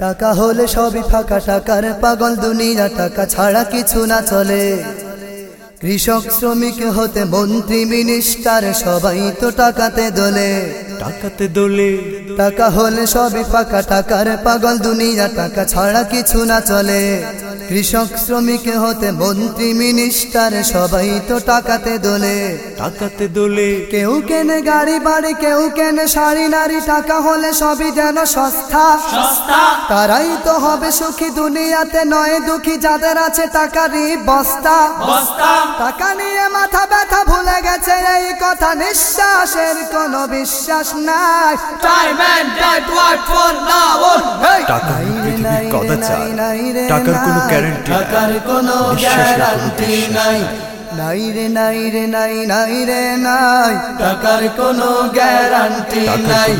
টাকা হলে সবই ফাঁকা টাকার পাগল দুনিয়া টাকা ছাড়া কিছু না চলে। কৃষক শ্রমিক হতে মন্ত্রী মিনিস্টার সবাই তো টাকাতে দোলে। টাকাতে দোলে। টাকা হলে সবই ফাঁকা টাকার পাগল দুনিয়া টাকা ছাড়া কিছু না চলে। কৃষক শ্রমিক হতে মন্ত্রী মিনিস্টার সবাই তো টাকাতে দোলে। টাকাতে দোলে। কেউ কেনে গাড়ি বাড়ি কেউ কেনে শাড়ি নারী টাকা হলে সবই যেন সস্তা। তারাই তো হবে সুখী দুনিয়াতে নয় দুঃখী যাদের আছে টাকারই বস্তা। টাকা নিয়ে মাথা ব্যথা ভুলে গেছে এই কথা নিঃশ্বাসের কোনো বিশ্বাস নাই। Now? On. Hey! টাকা নাই রে পৃথিবীর নাই। কথা রে চায় নাই। রে টাকার কোনো। গ্যারান্টি টাকার কোনো গ্যারান্টি নাই। নাই। রে নাই রে নাই নাই রে নাই। টাকার কোনো গ্যারান্টি নাই।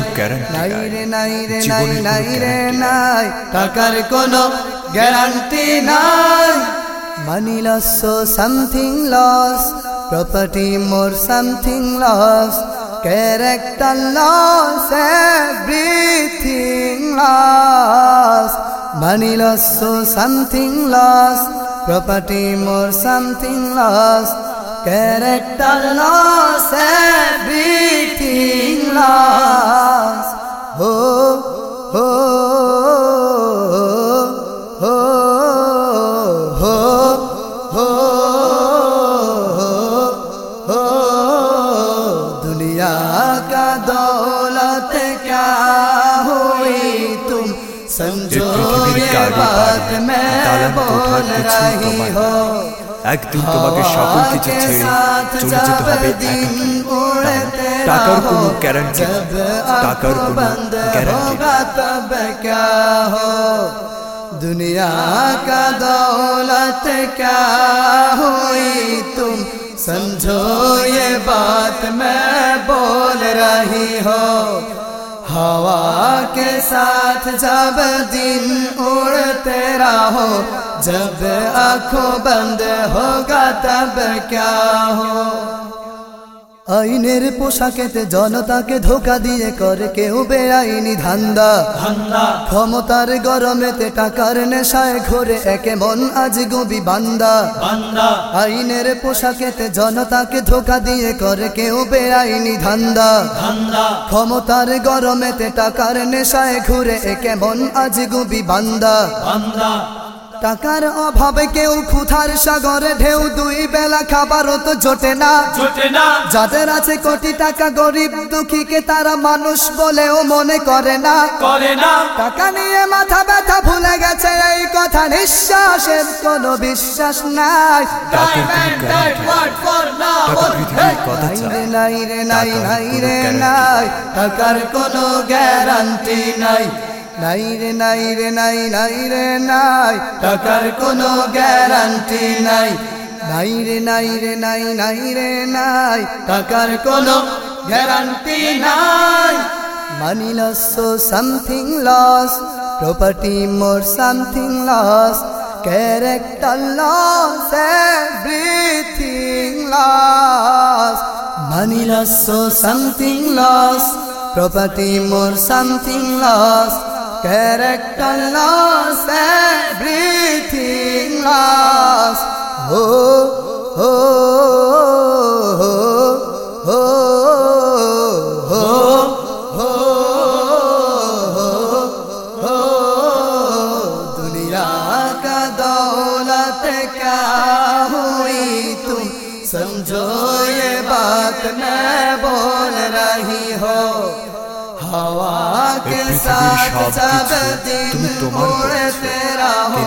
নাই রে নাই রে নাই কোনো নাই রে নাই। টাকার কোনো গ্যারান্টি নাই। Money loss so something loss property more something loss character loss everything loss money loss something loss property more something loss character loss everything loss হো হো سمجھو یہ بات میں بول رہی ہو۔ একদিন তোমাকে সকলকে ছেড়ে চলে যেতে کو نو কোনো গ্যারান্টি টাকার কোনো গ্যারান্টি دنیا کا دولت کیا ہوئی تم؟ سمجھو یہ بات میں بول رہی ہو۔ ہوا کے ساتھ جب دن اڑتے رہو جب آنکھوں بند ہوگا تب کیا ہو؟ আইনের পোশাকেতে জনতাকে ধোকা দিয়ে করে কেউ বেআইনি ধান্দা। ক্ষমতার গরমেতে টাকার নেশায় ঘোরে একে মন আজ গবি বান্দা। আইনের পোশাকেতে জনতাকে ধোকা দিয়ে করে কেউ বেআইনি ধান্দা। ক্ষমতার গরমেতে টাকার নেশায় ঘুরে একে মন আজ গবি বান্দা। টাকার অভাবে কেউ ক্ষুধার সাগরে ঢেউ দুই বেলা খাবারও তো জোটে না। যাদের আছে কোটি টাকা গরিব দুঃখীকে তারা মানুষ বলেও মনে করে না। করে না। টাকা নিয়ে মাথা ব্যথা ভুলে গেছে এই কথা নিঃশ্বাসের কোনো বিশ্বাস নাই। নাই রে নাই নাই রে নাই। টাকার কোনো গ্যারান্টি নাই। নাই রে নাই রে নাই নাই রে নাই টাকার কোনো গ্যারান্টি নাই। নাই রে নাই রে নাই নাই রে নাই টাকার কোনো গ্যারান্টি নাই। Money loss so something loss property more something loss character loss everything loss money loss so something loss property more something loss Character lost everything دنیا کا دولت کیا تم سمجھو یہ بات میں بول رہی ہو۔ ہوا साथ सब दिन मोड़े तेरा हो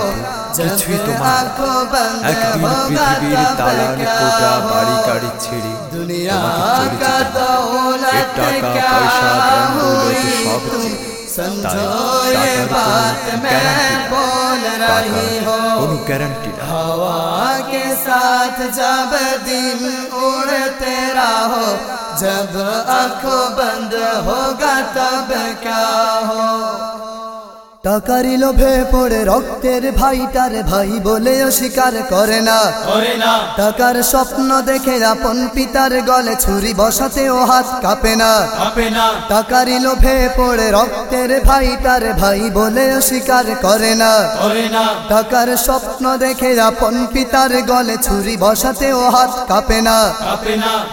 जब आंखों बंद होगा तब क्या हो दुनिया का दौलत क्या हुई तुम समझो ये बात मैं बोल रही हो हवा के साथ जब दिन उड़ तेरा हो جب آنکھوں بند ہوگا تب کیا ہو؟ টাকারি লোভে পড়ে রক্তের ভাইটার ভাই বলে অস্বীকার করে না। করে না। টাকার স্বপ্ন দেখে আপন পিতার গলে ছুরি বসাতেও হাত কাঁপে না। কাঁপে না। টাকারি লোভে পড়ে রক্তের ভাইটার ভাই বলে অস্বীকার করে না। টাকার স্বপ্ন দেখে আপন পিতার গলে ছুরি বসাতেও হাত কাঁপে না।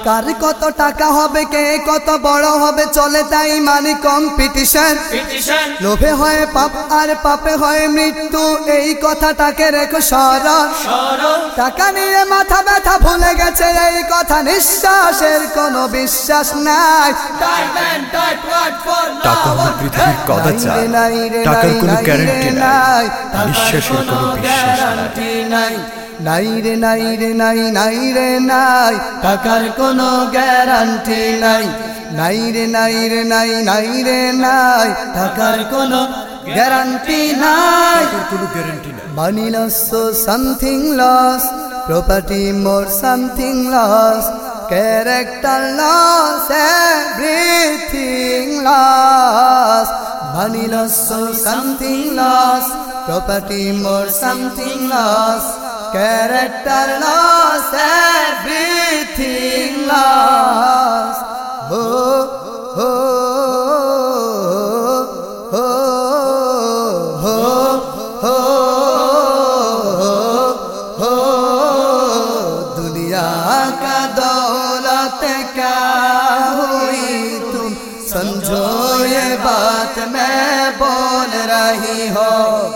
কার কত টাকা হবে কে কত বড় হবে চলে তাই মানে কম্পিটিশন। লোভে হয় পাপ আর পাপে হয় মৃত্যু এই কথাটাকে রেখো স্মরণ টাকা নিয়ে মাথা ব্যথা ভুলে গেছে এই কথা নিঃশ্বাসের কোনো বিশ্বাস নাই টাকা হলো পৃথিবীর টাকার নাই, কোনো রে, গ্যারান্টি নাই নাই। নিঃশ্বাসের কোনো বিশ্বাস নাই নাই নাই রে নাই রে নাই নাই রে নাই টাকার কোনো গ্যারান্টি নাই নাই রে নাই রে নাই নাই রে নাই টাকার কোনো গ্যারান্টি নাই কোনো গ্যারান্টি নাই Money loss, so something lost. Property more, something lost. Character loss, everything lost. Money loss, so something lost. Property more, something lost. Character loss, everything lost. میں بول رہی ہو۔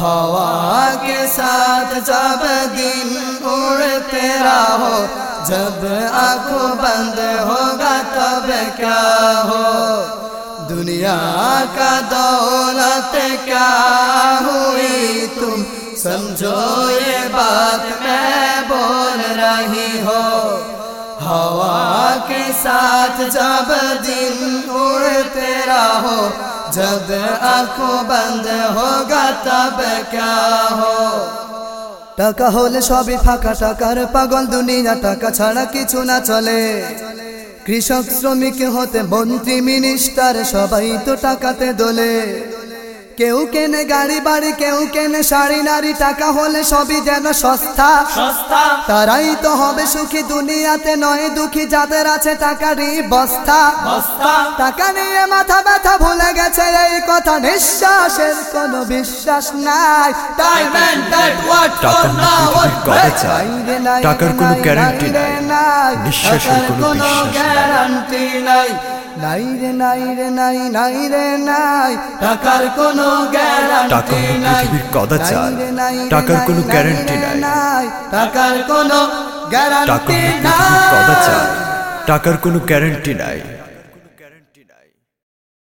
ہوا کے ساتھ جب دن اڑتے رہو جب آنکھوں بند ہوگا تب کیا ہو؟ دنیا کا دولت کیا ہوئی؟ تم سمجھو یہ بات میں بول رہی ہو۔ ہوا کے ساتھ جب دن اڑتے رہو जब आंखों बंद होगा तब क्या हो টাকা হলে সবই ফাঁকা টাকার পাগল দুনিয়া টাকা ছাড়া কিছু না চলে কৃষক শ্রমিক হতে মন্ত্রী মিনিস্টার সবাই তো টাকাতে দোলে কেউ কেনে গাড়ি বাড়ি কেউ কেনে শাড়ি নারী টাকা হলে সবই যেন সস্তা সস্তা তারাই তো হবে সুখী দুনিয়াতে নয় দুঃখী যাদের আছে টাকারই বস্তা বস্তা টাকা নিয়ে মাথা ব্যথা ভুলে গেছে এই কথা নিঃশ্বাসের কোনো বিশ্বাস নাই। টাকার কোনো গ্যারান্টি নাই। নিঃশ্বাসের কোনো গ্যারান্টি নাই। নাই। রে নাই রে নাই নাই রে নাই। টাকার কোনো গ্যারান্টি নাই। নাই নাই রে, টাকার কোনো নাই, গ্যারান্টি নাই। নাই। টাকার কোনো গ্যারান্টি হলো পৃথিবীর নাই। টাকার কোনো গ্যারান্টি নাই।